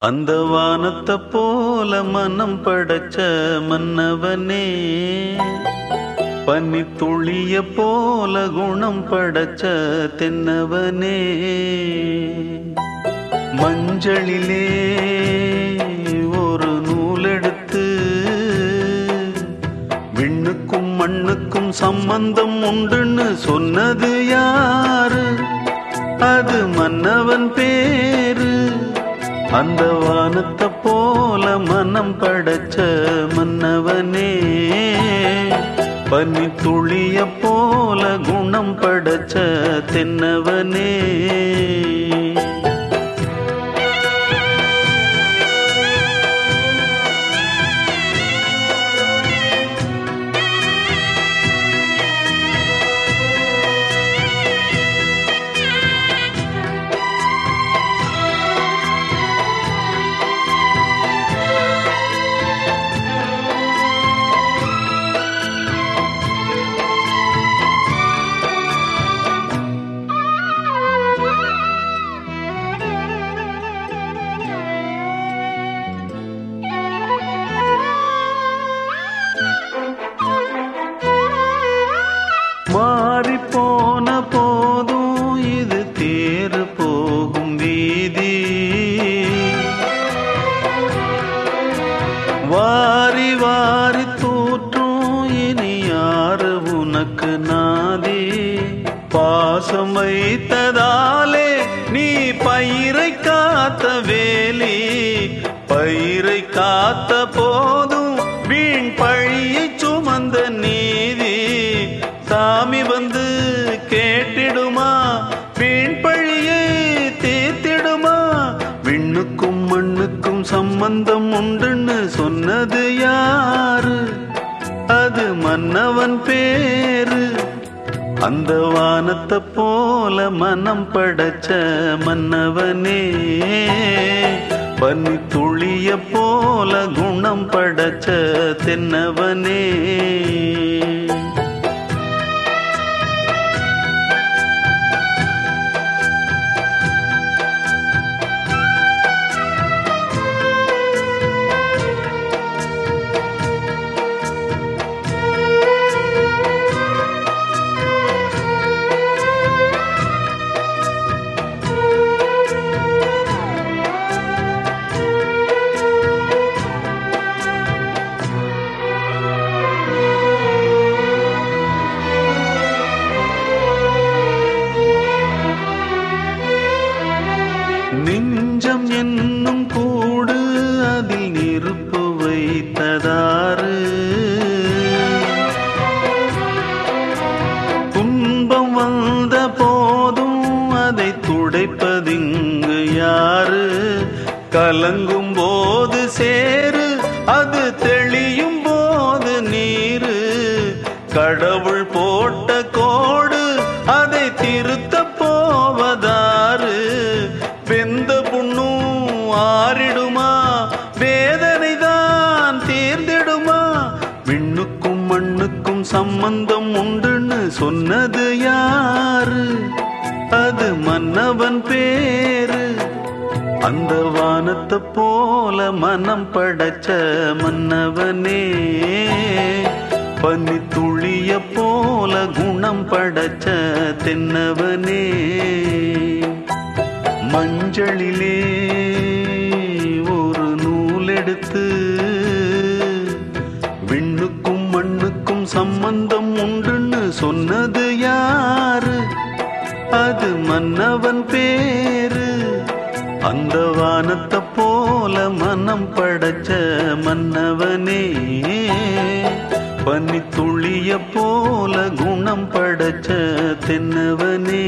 அந்த வானத்தை போல மனம் படைச்ச மன்னவனே. பன்னி துளிய போல குணம் படைச்ச தென்னவனே. மஞ்சளிலே ஒரு நூலெடுத்து விண்ணுக்கும் மண்ணுக்கும் சம்பந்தம் உண்டுன்னு சொன்னது யாரு? அது மன்னவன் பேர். அந்த வானத்தை போல மனம் படைச்ச மன்னவனே. பனி துளிய போல குணம் படைச்ச தென்னவனே. வாரி வாரி தூற்றும் இனி யாரு உனக்கு நாதி. பாசம் வைத்ததாலே நீ பயிரை காத்த வேலி. பயிரை காத்த போதும் வீண் பழியை சுமந்த நீதி. சாமி வந்து கேட்டிடுமா? வீண் பழியை தீர்த்திடுமா? விண்ணுக்கும் மண்ணுக்கும் சம்பந்தம் உண்டு சொன்னது யாரு? அது மன்னவன் பேரு. அந்த வானத்தை போல மனம் படைச்ச மன்னவனே. பனி துளிய போல குணம் படைச்ச தென்னவனே. நெஞ்சம் என்னும் கூடு அதில் நெருப்பு வைத்ததாறு. துன்பம் வந்த போதும் அதை துடைப்பதிங்கு யாரு கலங்கும் போது சம்பந்தம் உண்டுன்னு சொன்னது யாரு? அது மன்னவன் பேரு. அந்த வானத்தை போல மனம் படைச்ச மன்னவனே. பனி துளிய போல குணம் படைச்ச தென்னவனே. மஞ்சளிலே சம்பந்தம் உண்டுன்னு சொன்னது யாரு? அது மன்னவன் பேரு. அந்த வானத்தை போல மனம் படைச்ச மன்னவனே. பனி துளிய போல குணம் படைச்ச தென்னவனே.